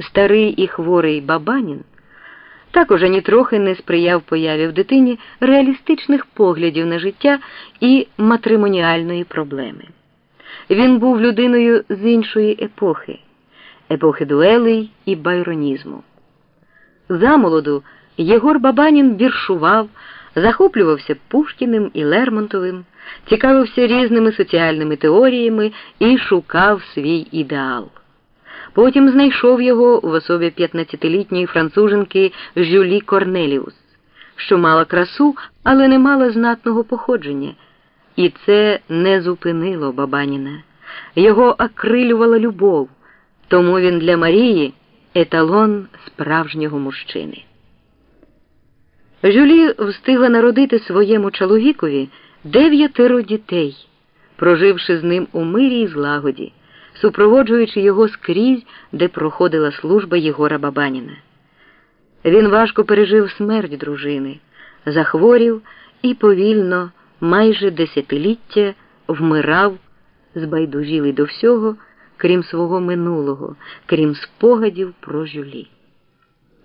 старий і хворий Бабанін також ані трохи не сприяв появі в дитині реалістичних поглядів на життя і матримоніальної проблеми. Він був людиною з іншої епохи, епохи дуелей і байронізму. Замолоду Єгор Бабанін віршував, захоплювався Пушкіним і Лермонтовим, цікавився різними соціальними теоріями і шукав свій ідеал. Потім знайшов його в особі 15-літньої француженки Жюлі Корнеліус, що мала красу, але не мала знатного походження. І це не зупинило Бабаніна. Його окрилювала любов, тому він для Марії еталон справжнього мужчини. Жюлі встигла народити своєму чоловікові дев'ятеро дітей, проживши з ним у мирі і злагоді супроводжуючи його скрізь, де проходила служба Єгора Бабаніна. Він важко пережив смерть дружини, захворів і повільно, майже десятиліття, вмирав, збайдужілий до всього, крім свого минулого, крім спогадів про жюлі.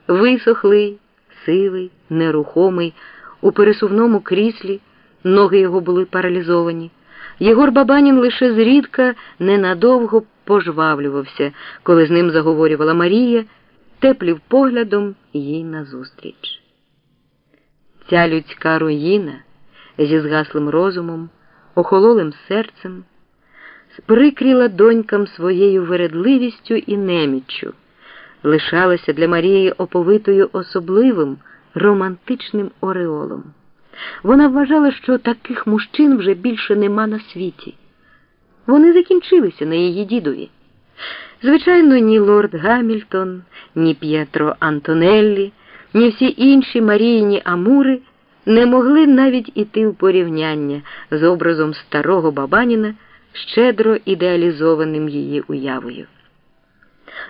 Висохлий, сивий, нерухомий, у пересувному кріслі, ноги його були паралізовані. Єгор Бабанін лише зрідка ненадовго пожвавлювався, коли з ним заговорювала Марія, теплів поглядом їй назустріч. Ця людська руїна зі згаслим розумом, охололим серцем, сприкріла донькам своєю вередливістю і неміччю, лишалася для Марії оповитою особливим романтичним ореолом. Вона вважала, що таких мужчин вже більше нема на світі. Вони закінчилися на її дідові. Звичайно, ні лорд Гамільтон, ні П'єтро Антонеллі, ні всі інші Маріїні Амури не могли навіть іти в порівняння з образом старого Бабаніна, щедро ідеалізованим її уявою.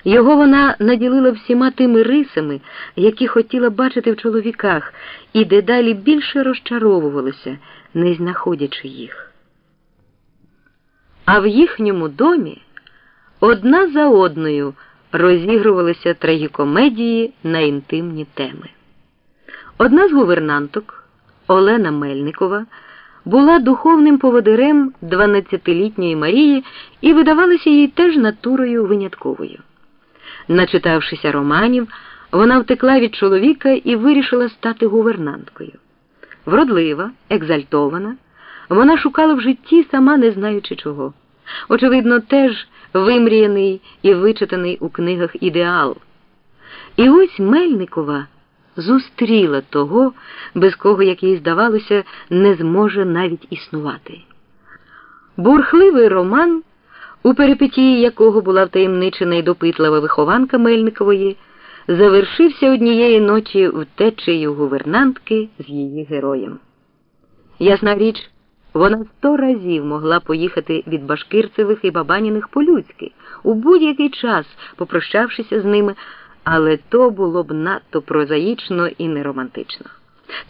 Його вона наділила всіма тими рисами, які хотіла бачити в чоловіках, і дедалі більше розчаровувалася, не знаходячи їх. А в їхньому домі одна за одною розігрувалися трагікомедії на інтимні теми. Одна з гувернанток, Олена Мельникова, була духовним поводирем 12-літньої Марії і видавалася їй теж натурою винятковою. Начитавшися романів, вона втекла від чоловіка і вирішила стати гувернанткою. Вродлива, екзальтована, вона шукала в житті, сама не знаючи чого. Очевидно, теж вимріяний і вичитаний у книгах ідеал. І ось Мельникова зустріла того, без кого, як їй здавалося, не зможе навіть існувати. Бурхливий роман у перипетії якого була втаємничена й допитлива вихованка Мельникової, завершився однієї ночі втечею гувернантки з її героєм. Ясна річ, вона сто разів могла поїхати від Башкирцевих і Бабаніних по-людськи, у будь-який час, попрощавшися з ними, але то було б надто прозаїчно і неромантично.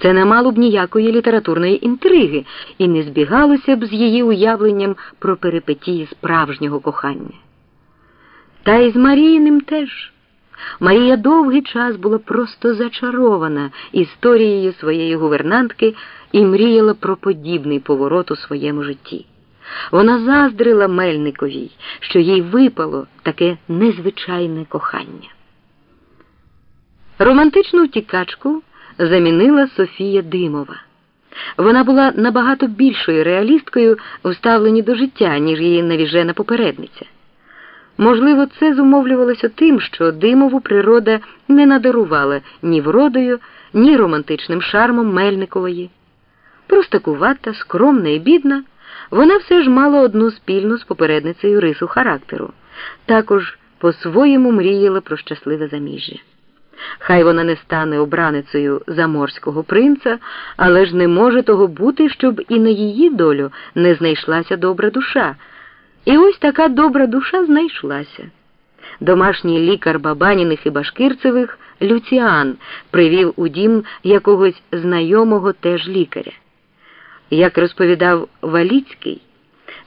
Це не мало б ніякої літературної інтриги і не збігалося б з її уявленням про перипетії справжнього кохання. Та й з Маріїним теж. Марія довгий час була просто зачарована історією своєї гувернантки і мріяла про подібний поворот у своєму житті. Вона заздрила Мельниковій, що їй випало таке незвичайне кохання. Романтичну втікачку замінила Софія Димова. Вона була набагато більшою реалісткою у ставленні до життя, ніж її навіжена попередниця. Можливо, це зумовлювалося тим, що димову природа не надарувала ні вродою, ні романтичним шармом Мельникової. Простакувата, скромна і бідна, вона все ж мала одну спільну з попередницею рису характеру, також по-своєму мріяла про щасливе заміжжя. Хай вона не стане обраницею заморського принца, але ж не може того бути, щоб і на її долю не знайшлася добра душа. І ось така добра душа знайшлася. Домашній лікар Бабаніних і Башкирцевих Люціан привів у дім якогось знайомого теж лікаря. Як розповідав Валіцький,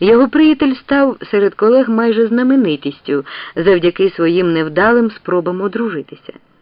Його приятель став серед колег майже знаменитістю завдяки своїм невдалим спробам одружитися.